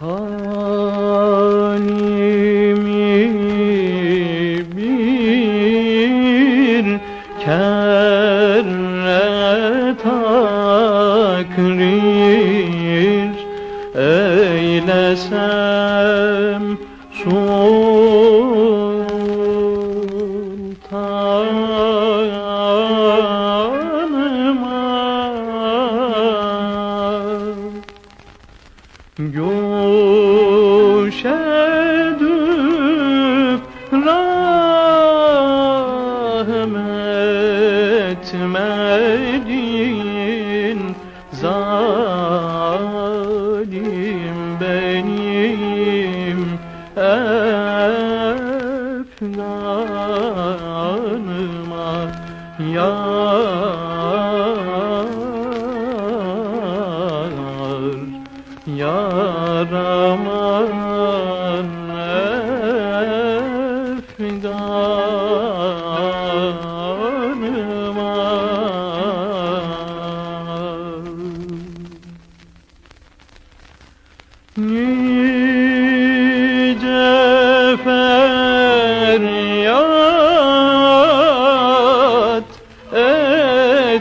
Halimi bir kere takrir eylesem sultanıma Göş edip rahmet medin zalim benim efganıma yar Yaraman efganıma Nice feryat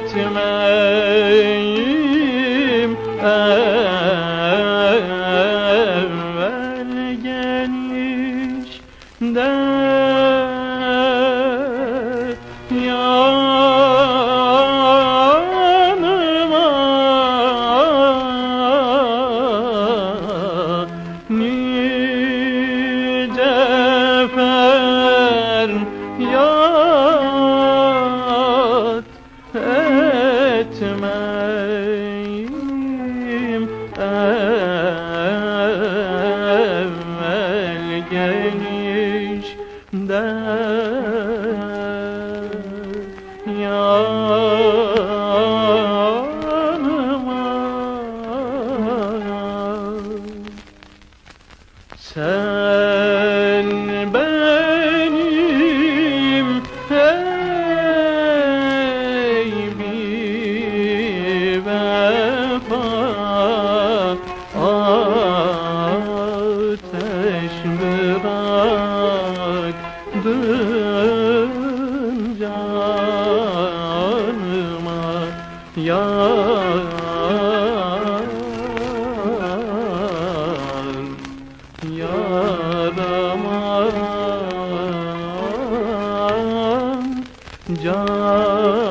etmeyim de yanıma sen benim ey bir vefa yar Yaraman can